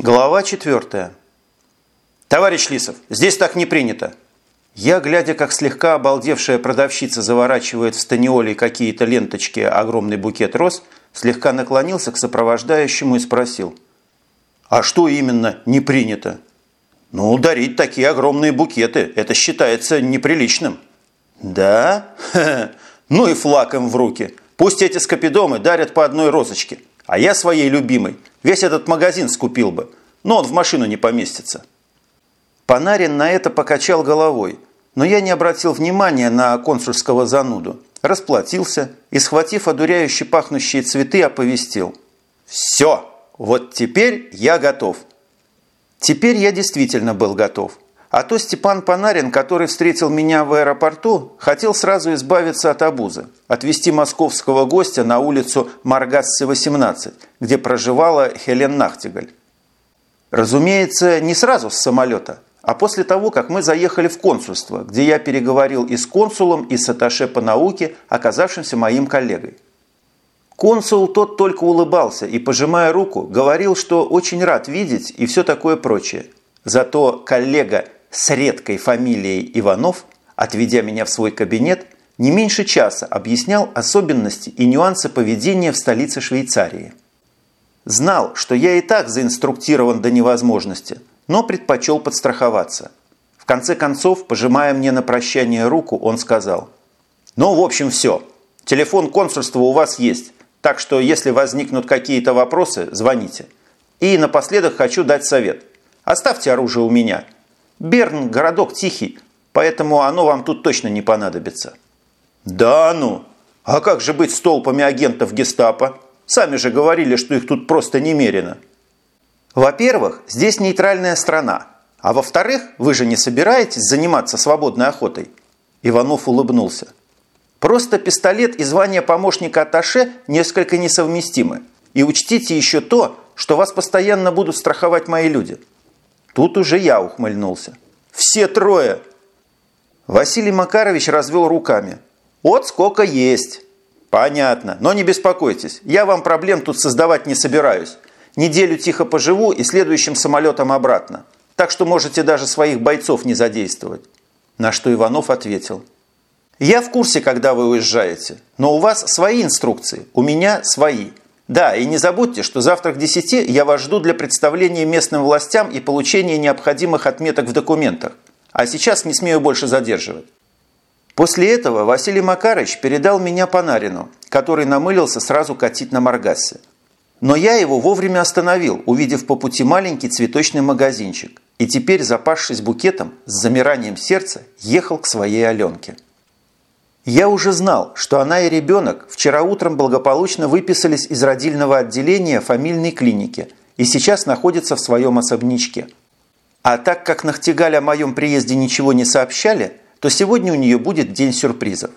Глава четвертая. «Товарищ Лисов, здесь так не принято!» Я, глядя, как слегка обалдевшая продавщица заворачивает в станиоле какие-то ленточки огромный букет роз, слегка наклонился к сопровождающему и спросил. «А что именно не принято?» «Ну, дарить такие огромные букеты, это считается неприличным». «Да? Ха -ха. Ну и флаком в руки. Пусть эти скопидомы дарят по одной розочке, а я своей любимой весь этот магазин скупил бы, но он в машину не поместится». Панарин на это покачал головой, но я не обратил внимания на консульского зануду, расплатился и, схватив одуряюще пахнущие цветы, оповестил. «Все, вот теперь я готов». Теперь я действительно был готов. А то Степан Панарин, который встретил меня в аэропорту, хотел сразу избавиться от обузы, отвезти московского гостя на улицу Маргасцы, 18, где проживала Хелен Нахтигаль. Разумеется, не сразу с самолета – а после того, как мы заехали в консульство, где я переговорил и с консулом, и с атташе по науке, оказавшимся моим коллегой. Консул тот только улыбался и, пожимая руку, говорил, что очень рад видеть и все такое прочее. Зато коллега с редкой фамилией Иванов, отведя меня в свой кабинет, не меньше часа объяснял особенности и нюансы поведения в столице Швейцарии. Знал, что я и так заинструктирован до невозможности – но предпочел подстраховаться. В конце концов, пожимая мне на прощание руку, он сказал, «Ну, в общем, все. Телефон консульства у вас есть, так что если возникнут какие-то вопросы, звоните. И напоследок хочу дать совет. Оставьте оружие у меня. Берн – городок тихий, поэтому оно вам тут точно не понадобится». «Да ну! А как же быть с толпами агентов гестапо? Сами же говорили, что их тут просто немерено». Во-первых, здесь нейтральная страна. А во-вторых, вы же не собираетесь заниматься свободной охотой? Иванов улыбнулся. Просто пистолет и звание помощника Аташе несколько несовместимы. И учтите еще то, что вас постоянно будут страховать мои люди. Тут уже я ухмыльнулся. Все трое. Василий Макарович развел руками. Вот сколько есть. Понятно, но не беспокойтесь, я вам проблем тут создавать не собираюсь. Неделю тихо поживу и следующим самолетом обратно. Так что можете даже своих бойцов не задействовать». На что Иванов ответил. «Я в курсе, когда вы уезжаете, но у вас свои инструкции, у меня свои. Да, и не забудьте, что завтра к 10 я вас жду для представления местным властям и получения необходимых отметок в документах. А сейчас не смею больше задерживать». После этого Василий Макарович передал меня Панарину, который намылился сразу катить на Маргасе. Но я его вовремя остановил, увидев по пути маленький цветочный магазинчик. И теперь, запасшись букетом, с замиранием сердца ехал к своей Аленке. Я уже знал, что она и ребенок вчера утром благополучно выписались из родильного отделения фамильной клиники и сейчас находятся в своем особнячке. А так как Нахтигаль о моем приезде ничего не сообщали, то сегодня у нее будет день сюрпризов.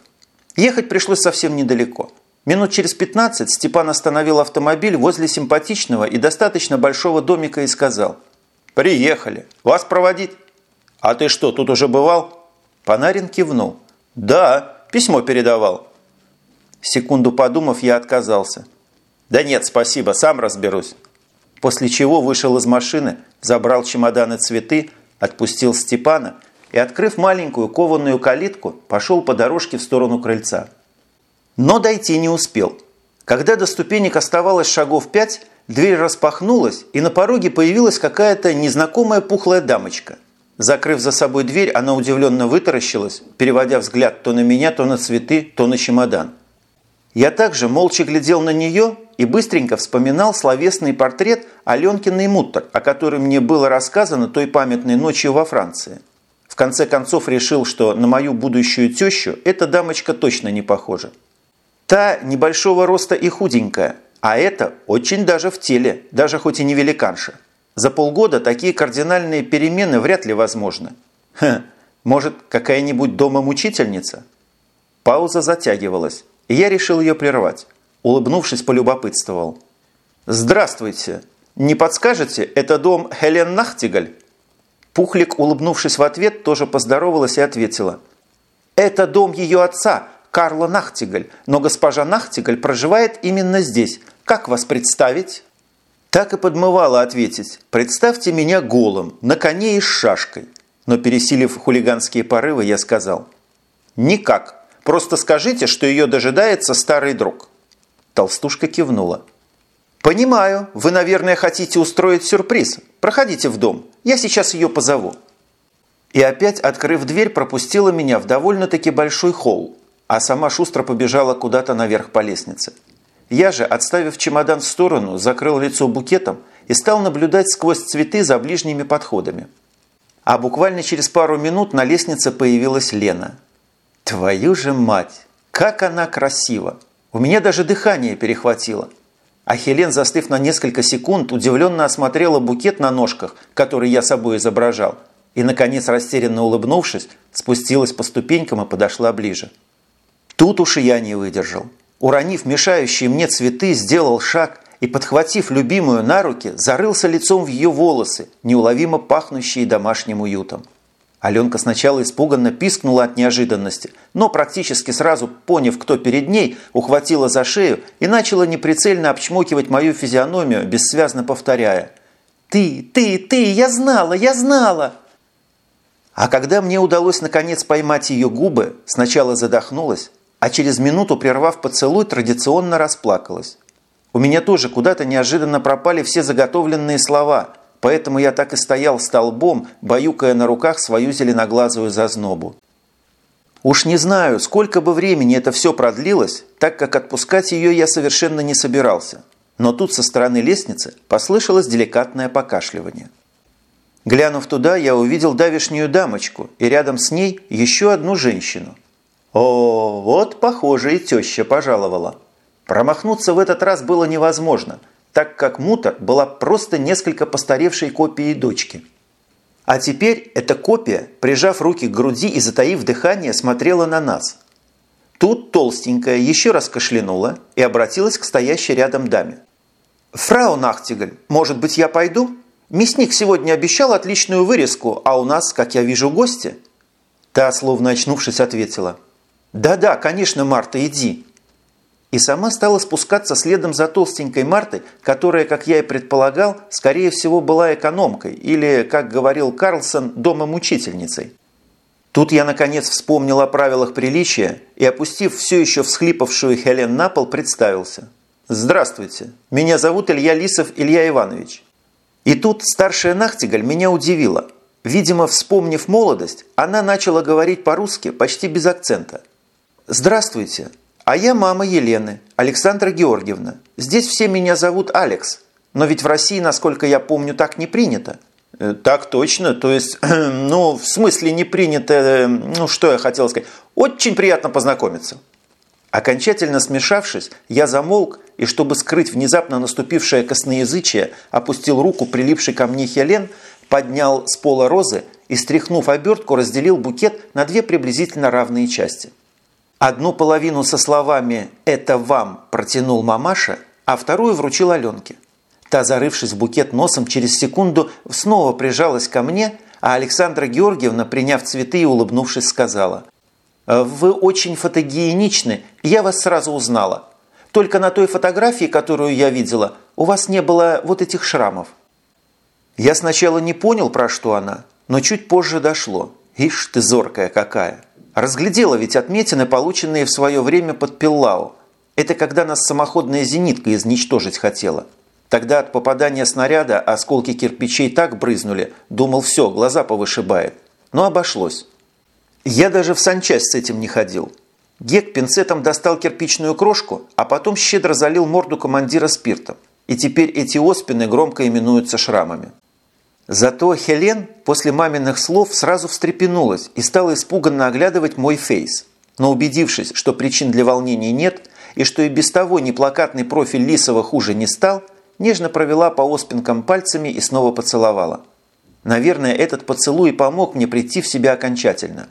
Ехать пришлось совсем недалеко – Минут через 15 Степан остановил автомобиль возле симпатичного и достаточно большого домика и сказал «Приехали. Вас проводить?» «А ты что, тут уже бывал?» Панарин кивнул. «Да, письмо передавал». Секунду подумав, я отказался. «Да нет, спасибо, сам разберусь». После чего вышел из машины, забрал чемоданы цветы, отпустил Степана и, открыв маленькую кованую калитку, пошел по дорожке в сторону крыльца. Но дойти не успел. Когда до ступенек оставалось шагов пять, дверь распахнулась, и на пороге появилась какая-то незнакомая пухлая дамочка. Закрыв за собой дверь, она удивленно вытаращилась, переводя взгляд то на меня, то на цветы, то на чемодан. Я также молча глядел на нее и быстренько вспоминал словесный портрет Аленкиной Муттер, о котором мне было рассказано той памятной ночью во Франции. В конце концов решил, что на мою будущую тещу эта дамочка точно не похожа. Та небольшого роста и худенькая, а эта очень даже в теле, даже хоть и не великанша. За полгода такие кардинальные перемены вряд ли возможны. Хм, может, какая-нибудь дома-мучительница? Пауза затягивалась, и я решил ее прервать. Улыбнувшись, полюбопытствовал. «Здравствуйте! Не подскажете, это дом Хелен Нахтигаль?» Пухлик, улыбнувшись в ответ, тоже поздоровалась и ответила. «Это дом ее отца, Карла Нахтигаль, но госпожа Нахтигаль проживает именно здесь. Как вас представить?» Так и подмывало ответить «Представьте меня голым, на коне и с шашкой». Но пересилив хулиганские порывы, я сказал «Никак. Просто скажите, что ее дожидается старый друг». Толстушка кивнула. «Понимаю, вы, наверное, хотите устроить сюрприз. Проходите в дом, я сейчас ее позову». И опять, открыв дверь, пропустила меня в довольно-таки большой холл, а сама шустро побежала куда-то наверх по лестнице. Я же, отставив чемодан в сторону, закрыл лицо букетом и стал наблюдать сквозь цветы за ближними подходами. А буквально через пару минут на лестнице появилась Лена. Твою же мать! Как она красива! У меня даже дыхание перехватило. А Хелен, застыв на несколько секунд, удивленно осмотрела букет на ножках, который я собой изображал, и, наконец, растерянно улыбнувшись, спустилась по ступенькам и подошла ближе. Тут уж и я не выдержал. Уронив мешающие мне цветы, сделал шаг и, подхватив любимую на руки, зарылся лицом в ее волосы, неуловимо пахнущие домашним уютом. Аленка сначала испуганно пискнула от неожиданности, но практически сразу, поняв, кто перед ней, ухватила за шею и начала неприцельно обчмокивать мою физиономию, бессвязно повторяя «Ты, ты, ты, я знала, я знала!» А когда мне удалось наконец поймать ее губы, сначала задохнулась, а через минуту, прервав поцелуй, традиционно расплакалась. У меня тоже куда-то неожиданно пропали все заготовленные слова, поэтому я так и стоял столбом, баюкая на руках свою зеленоглазую зазнобу. Уж не знаю, сколько бы времени это все продлилось, так как отпускать ее я совершенно не собирался. Но тут со стороны лестницы послышалось деликатное покашливание. Глянув туда, я увидел давишнюю дамочку и рядом с ней еще одну женщину. О, вот, похоже, и теща пожаловала. Промахнуться в этот раз было невозможно, так как Мута была просто несколько постаревшей копией дочки. А теперь эта копия, прижав руки к груди и затаив дыхание, смотрела на нас. Тут толстенькая еще раз кашлянула и обратилась к стоящей рядом даме. «Фрау Нахтигаль, может быть, я пойду? Мясник сегодня обещал отличную вырезку, а у нас, как я вижу, гости». Та, словно очнувшись, ответила – «Да-да, конечно, Марта, иди!» И сама стала спускаться следом за толстенькой Мартой, которая, как я и предполагал, скорее всего была экономкой или, как говорил Карлсон, домом-учительницей. Тут я, наконец, вспомнил о правилах приличия и, опустив все еще всхлипавшую Хелен на пол, представился. «Здравствуйте, меня зовут Илья Лисов Илья Иванович». И тут старшая Нахтигаль меня удивила. Видимо, вспомнив молодость, она начала говорить по-русски почти без акцента – «Здравствуйте, а я мама Елены, Александра Георгиевна. Здесь все меня зовут Алекс, но ведь в России, насколько я помню, так не принято». Э, «Так точно, то есть, ну, в смысле не принято, э, ну, что я хотел сказать, очень приятно познакомиться». Окончательно смешавшись, я замолк и, чтобы скрыть внезапно наступившее косноязычие, опустил руку, прилипший ко мне Хелен, поднял с пола розы и, стряхнув обертку, разделил букет на две приблизительно равные части – Одну половину со словами «это вам» протянул мамаша, а вторую вручил Аленке. Та, зарывшись в букет носом, через секунду снова прижалась ко мне, а Александра Георгиевна, приняв цветы и улыбнувшись, сказала «Вы очень фотогеничны, я вас сразу узнала. Только на той фотографии, которую я видела, у вас не было вот этих шрамов». Я сначала не понял, про что она, но чуть позже дошло. Ишь ты зоркая какая! Разглядела ведь отметины, полученные в свое время под Пиллау. Это когда нас самоходная зенитка изничтожить хотела. Тогда от попадания снаряда осколки кирпичей так брызнули, думал, все, глаза повышибает. Но обошлось. Я даже в санчасть с этим не ходил. Гек пинцетом достал кирпичную крошку, а потом щедро залил морду командира спиртом. И теперь эти оспины громко именуются шрамами. Зато Хелен после маминых слов сразу встрепенулась и стала испуганно оглядывать мой фейс. Но убедившись, что причин для волнения нет и что и без того неплакатный профиль Лисова хуже не стал, нежно провела по оспинкам пальцами и снова поцеловала. Наверное, этот поцелуй помог мне прийти в себя окончательно.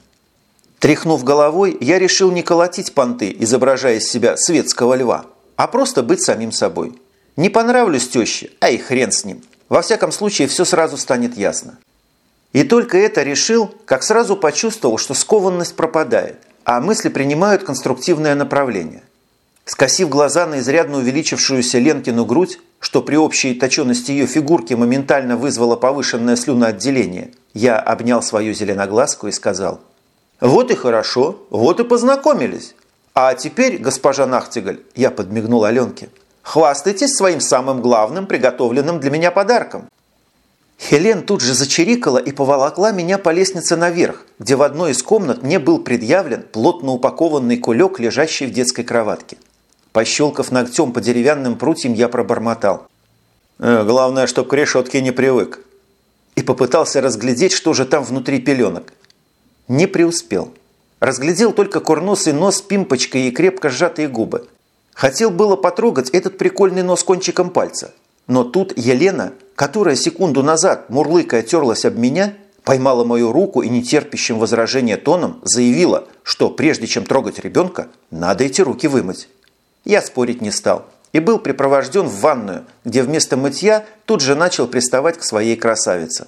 Тряхнув головой, я решил не колотить понты, изображая из себя светского льва, а просто быть самим собой. Не понравлюсь теще, а и хрен с ним. Во всяком случае, все сразу станет ясно. И только это решил, как сразу почувствовал, что скованность пропадает, а мысли принимают конструктивное направление. Скосив глаза на изрядно увеличившуюся Ленкину грудь, что при общей точенности ее фигурки моментально вызвало повышенное слюноотделение, я обнял свою зеленоглазку и сказал, «Вот и хорошо, вот и познакомились. А теперь, госпожа Нахтигаль, я подмигнул Аленке, хвастайтесь своим самым главным приготовленным для меня подарком». Хелен тут же зачирикала и поволокла меня по лестнице наверх, где в одной из комнат мне был предъявлен плотно упакованный кулек, лежащий в детской кроватке. Пощелкав ногтем по деревянным прутьям, я пробормотал. «Э, «Главное, чтоб к решетке не привык». И попытался разглядеть, что же там внутри пеленок. Не преуспел. Разглядел только курносый нос пимпочкой и крепко сжатые губы. Хотел было потрогать этот прикольный нос кончиком пальца. Но тут Елена, которая секунду назад мурлыкая терлась об меня, поймала мою руку и нетерпящим возражения тоном заявила, что прежде чем трогать ребенка, надо эти руки вымыть. Я спорить не стал и был припровожден в ванную, где вместо мытья тут же начал приставать к своей красавице.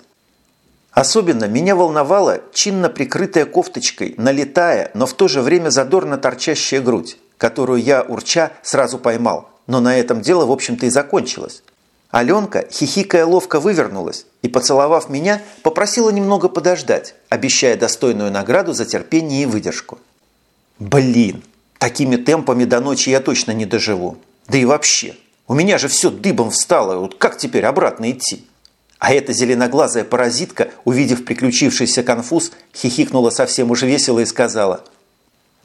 Особенно меня волновала чинно прикрытая кофточкой, налетая, но в то же время задорно торчащая грудь, которую я, урча, сразу поймал. Но на этом дело, в общем-то, и закончилось. Аленка, хихикая, ловко вывернулась и, поцеловав меня, попросила немного подождать, обещая достойную награду за терпение и выдержку. Блин, Такими темпами до ночи я точно не доживу. Да и вообще, у меня же все дыбом встало, вот как теперь обратно идти? А эта зеленоглазая паразитка, увидев приключившийся конфуз, хихикнула совсем уж весело и сказала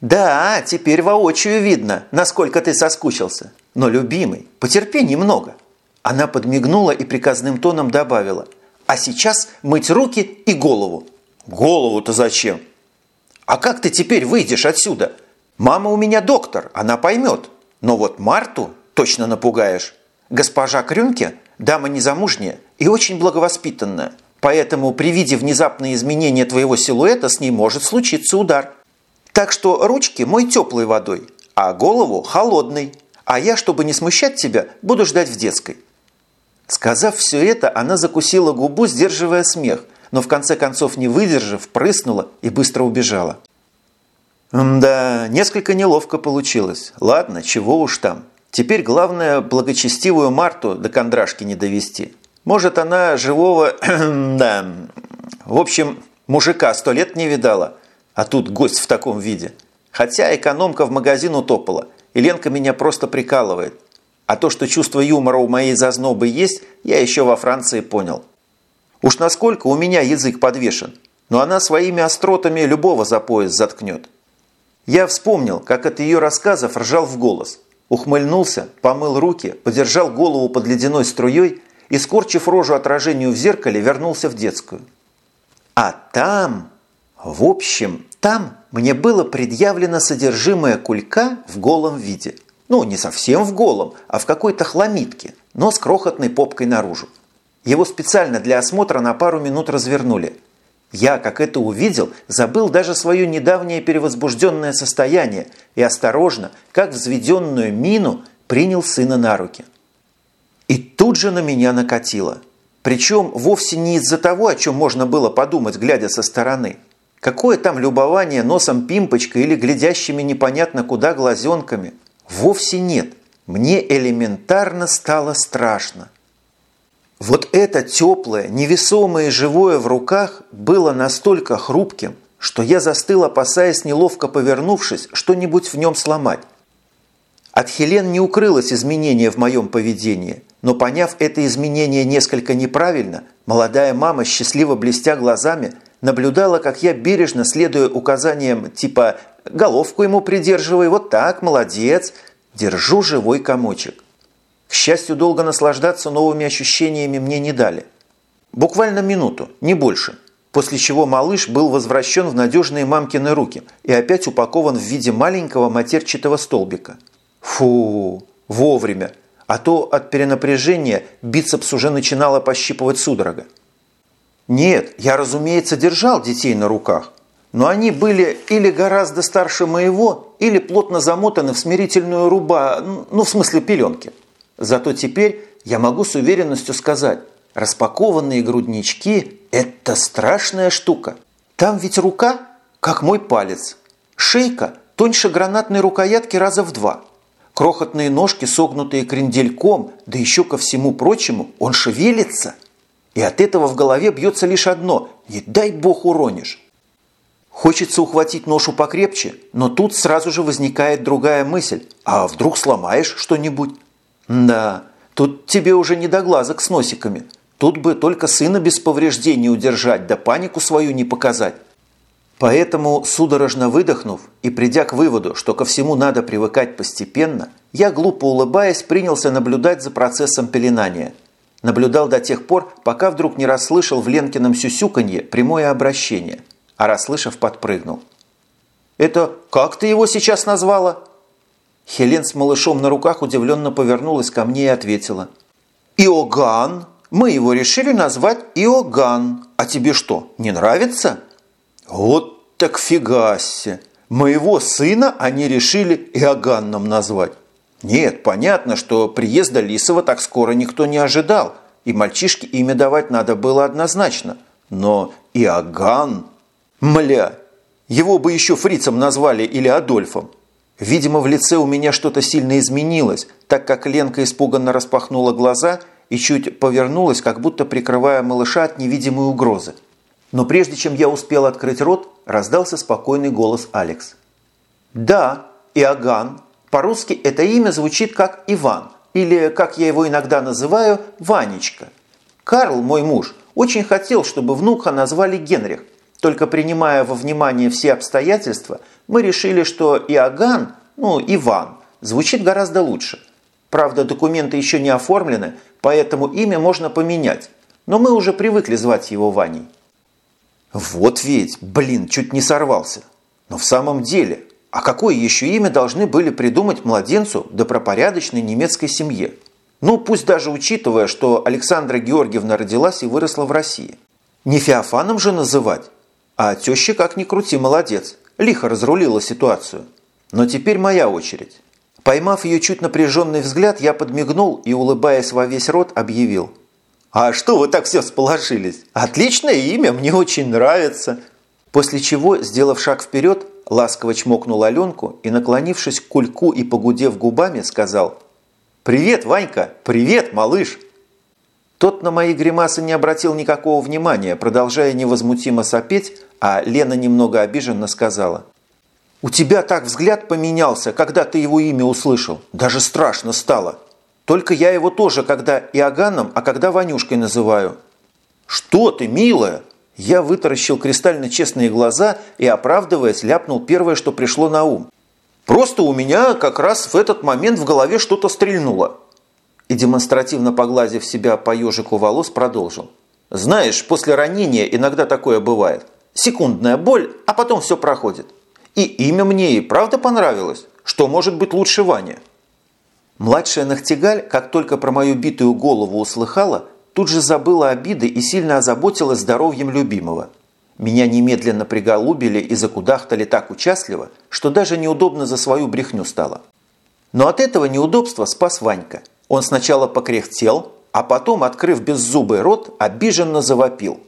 «Да, теперь воочию видно, насколько ты соскучился. Но, любимый, потерпи немного». Она подмигнула и приказным тоном добавила «А сейчас мыть руки и голову». «Голову-то зачем?» «А как ты теперь выйдешь отсюда?» Мама у меня доктор, она поймет. Но вот Марту точно напугаешь. Госпожа Крюнке – дама незамужняя и очень благовоспитанная. Поэтому при виде внезапного изменения твоего силуэта с ней может случиться удар. Так что ручки мой теплой водой, а голову холодной. А я, чтобы не смущать тебя, буду ждать в детской». Сказав все это, она закусила губу, сдерживая смех, но в конце концов, не выдержав, прыснула и быстро убежала. Да, несколько неловко получилось. Ладно, чего уж там. Теперь главное благочестивую Марту до кондрашки не довести. Может, она живого... да... В общем, мужика сто лет не видала, а тут гость в таком виде. Хотя экономка в магазин утопала, и Ленка меня просто прикалывает. А то, что чувство юмора у моей зазнобы есть, я еще во Франции понял. Уж насколько у меня язык подвешен, но она своими остротами любого за пояс заткнет. Я вспомнил, как от ее рассказов ржал в голос. Ухмыльнулся, помыл руки, подержал голову под ледяной струей и, скорчив рожу отражению в зеркале, вернулся в детскую. А там... В общем, там мне было предъявлено содержимое кулька в голом виде. Ну, не совсем в голом, а в какой-то хламидке, но с крохотной попкой наружу. Его специально для осмотра на пару минут развернули – я, как это увидел, забыл даже свое недавнее перевозбужденное состояние и осторожно, как взведенную мину, принял сына на руки. И тут же на меня накатило. Причем вовсе не из-за того, о чем можно было подумать, глядя со стороны. Какое там любование носом пимпочкой или глядящими непонятно куда глазенками? Вовсе нет. Мне элементарно стало страшно. Вот это теплое, невесомое и живое в руках было настолько хрупким, что я застыл, опасаясь, неловко повернувшись, что-нибудь в нем сломать. От Хелен не укрылось изменение в моем поведении, но поняв это изменение несколько неправильно, молодая мама, счастливо блестя глазами, наблюдала, как я бережно, следуя указаниям типа «головку ему придерживай, вот так, молодец», держу живой комочек. К счастью, долго наслаждаться новыми ощущениями мне не дали. Буквально минуту, не больше, после чего малыш был возвращен в надежные мамкины руки и опять упакован в виде маленького матерчатого столбика. Фу, вовремя, а то от перенапряжения бицепс уже начинала пощипывать судорога. Нет, я, разумеется, держал детей на руках, но они были или гораздо старше моего, или плотно замотаны в смирительную руба, ну, в смысле пеленки. Зато теперь я могу с уверенностью сказать, распакованные груднички – это страшная штука. Там ведь рука, как мой палец. Шейка тоньше гранатной рукоятки раза в два. Крохотные ножки, согнутые крендельком, да еще ко всему прочему, он шевелится. И от этого в голове бьется лишь одно – не дай бог уронишь. Хочется ухватить ношу покрепче, но тут сразу же возникает другая мысль. А вдруг сломаешь что-нибудь? Да, тут тебе уже не до глазок с носиками. Тут бы только сына без повреждений удержать, да панику свою не показать. Поэтому, судорожно выдохнув и придя к выводу, что ко всему надо привыкать постепенно, я, глупо улыбаясь, принялся наблюдать за процессом пеленания. Наблюдал до тех пор, пока вдруг не расслышал в Ленкином сюсюканье прямое обращение, а расслышав, подпрыгнул. «Это как ты его сейчас назвала?» Хелен с малышом на руках удивленно повернулась ко мне и ответила. «Иоганн! Мы его решили назвать Иоганн. А тебе что, не нравится?» Вот так фигасе! Моего сына они решили Иоганном назвать. Нет, понятно, что приезда Лисова так скоро никто не ожидал, и мальчишке имя давать надо было однозначно. Но Иоганн... Мля! Его бы еще фрицем назвали или Адольфом. Видимо, в лице у меня что-то сильно изменилось, так как Ленка испуганно распахнула глаза и чуть повернулась, как будто прикрывая малыша от невидимой угрозы. Но прежде чем я успел открыть рот, раздался спокойный голос Алекс. «Да, Иоганн. По-русски это имя звучит как Иван, или, как я его иногда называю, Ванечка. Карл, мой муж, очень хотел, чтобы внука назвали Генрих. Только принимая во внимание все обстоятельства, мы решили, что Иоганн, ну, Иван, звучит гораздо лучше. Правда, документы еще не оформлены, поэтому имя можно поменять. Но мы уже привыкли звать его Ваней. Вот ведь, блин, чуть не сорвался. Но в самом деле, а какое еще имя должны были придумать младенцу добропорядочной немецкой семье? Ну, пусть даже учитывая, что Александра Георгиевна родилась и выросла в России. Не Феофаном же называть. А теща, как ни крути, молодец. Лихо разрулила ситуацию. Но теперь моя очередь. Поймав ее чуть напряженный взгляд, я подмигнул и, улыбаясь во весь рот, объявил – «А что вы так все всполошились? Отличное имя, мне очень нравится!» После чего, сделав шаг вперед, ласково чмокнул Аленку и, наклонившись к кульку и погудев губами, сказал «Привет, Ванька! Привет, малыш!» Тот на мои гримасы не обратил никакого внимания, продолжая невозмутимо сопеть, а Лена немного обиженно сказала «У тебя так взгляд поменялся, когда ты его имя услышал. Даже страшно стало!» Только я его тоже когда Иоганном, а когда Ванюшкой называю». «Что ты, милая?» Я вытаращил кристально честные глаза и, оправдываясь, ляпнул первое, что пришло на ум. «Просто у меня как раз в этот момент в голове что-то стрельнуло». И демонстративно погладив себя по ежику волос, продолжил. «Знаешь, после ранения иногда такое бывает. Секундная боль, а потом все проходит. И имя мне и правда понравилось. Что может быть лучше Ваня?» Младшая Нахтигаль, как только про мою битую голову услыхала, тут же забыла обиды и сильно озаботилась здоровьем любимого. Меня немедленно приголубили и закудахтали так участливо, что даже неудобно за свою брехню стало. Но от этого неудобства спас Ванька. Он сначала покряхтел, а потом, открыв беззубый рот, обиженно завопил.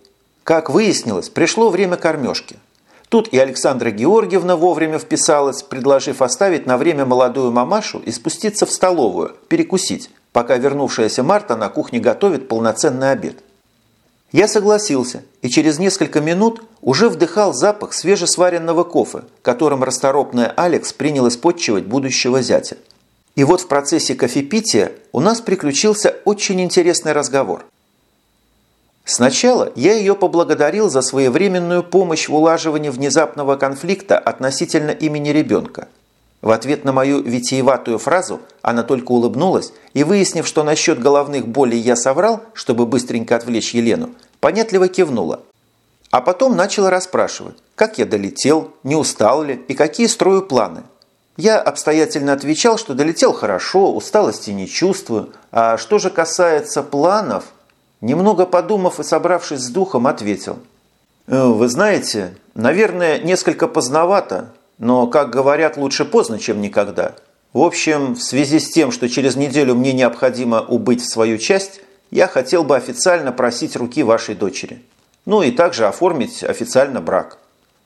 Как выяснилось, пришло время кормежки – Тут и Александра Георгиевна вовремя вписалась, предложив оставить на время молодую мамашу и спуститься в столовую, перекусить, пока вернувшаяся Марта на кухне готовит полноценный обед. Я согласился и через несколько минут уже вдыхал запах свежесваренного кофе, которым расторопная Алекс принялась подчивать будущего зятя. И вот в процессе кофепития у нас приключился очень интересный разговор – Сначала я ее поблагодарил за своевременную помощь в улаживании внезапного конфликта относительно имени ребенка. В ответ на мою витиеватую фразу она только улыбнулась и, выяснив, что насчет головных болей я соврал, чтобы быстренько отвлечь Елену, понятливо кивнула. А потом начала расспрашивать, как я долетел, не устал ли и какие строю планы. Я обстоятельно отвечал, что долетел хорошо, усталости не чувствую, а что же касается планов – Немного подумав и собравшись с духом, ответил. «Э, «Вы знаете, наверное, несколько поздновато, но, как говорят, лучше поздно, чем никогда. В общем, в связи с тем, что через неделю мне необходимо убыть в свою часть, я хотел бы официально просить руки вашей дочери. Ну и также оформить официально брак.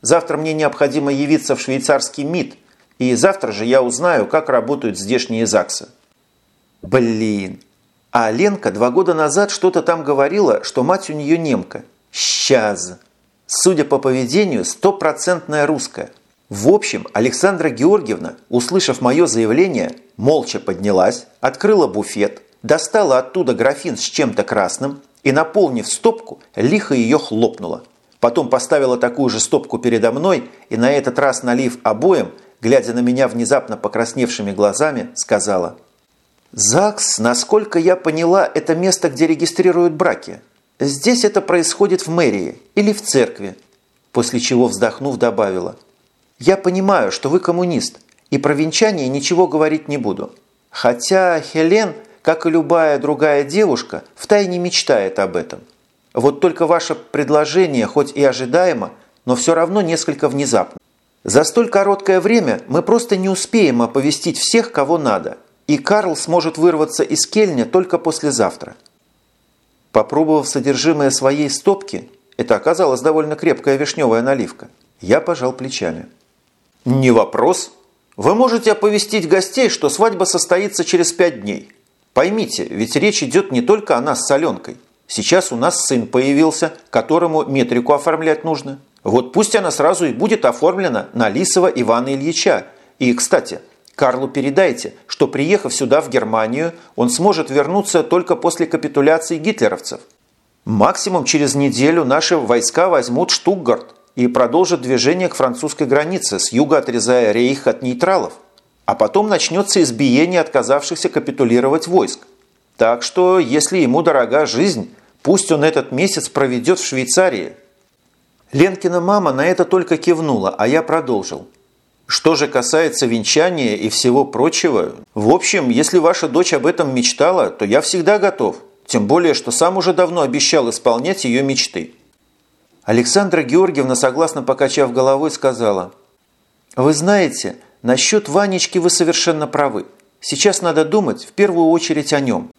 Завтра мне необходимо явиться в швейцарский МИД, И завтра же я узнаю, как работают здешние ЗАГСы. Блин. А Ленка два года назад что-то там говорила, что мать у нее немка. Сейчас. Судя по поведению, стопроцентная русская. В общем, Александра Георгиевна, услышав мое заявление, молча поднялась, открыла буфет, достала оттуда графин с чем-то красным и, наполнив стопку, лихо ее хлопнула. Потом поставила такую же стопку передо мной и на этот раз, налив обоим, глядя на меня внезапно покрасневшими глазами, сказала «ЗАГС, насколько я поняла, это место, где регистрируют браки. Здесь это происходит в мэрии или в церкви». После чего, вздохнув, добавила «Я понимаю, что вы коммунист, и про венчание ничего говорить не буду. Хотя Хелен, как и любая другая девушка, втайне мечтает об этом. Вот только ваше предложение, хоть и ожидаемо, но все равно несколько внезапно. За столь короткое время мы просто не успеем оповестить всех, кого надо, и Карл сможет вырваться из кельня только послезавтра. Попробовав содержимое своей стопки, это оказалась довольно крепкая вишневая наливка, я пожал плечами. «Не вопрос. Вы можете оповестить гостей, что свадьба состоится через пять дней. Поймите, ведь речь идет не только о нас с Аленкой. Сейчас у нас сын появился, которому метрику оформлять нужно. Вот пусть она сразу и будет оформлена на Лисова Ивана Ильича. И, кстати, Карлу передайте, что приехав сюда, в Германию, он сможет вернуться только после капитуляции гитлеровцев. Максимум через неделю наши войска возьмут Штутгарт и продолжат движение к французской границе, с юга отрезая рейх от нейтралов. А потом начнется избиение отказавшихся капитулировать войск. Так что, если ему дорога жизнь, пусть он этот месяц проведет в Швейцарии. Ленкина мама на это только кивнула, а я продолжил. Что же касается венчания и всего прочего, в общем, если ваша дочь об этом мечтала, то я всегда готов. Тем более, что сам уже давно обещал исполнять ее мечты. Александра Георгиевна, согласно покачав головой, сказала, «Вы знаете, насчет Ванечки вы совершенно правы. Сейчас надо думать в первую очередь о нем.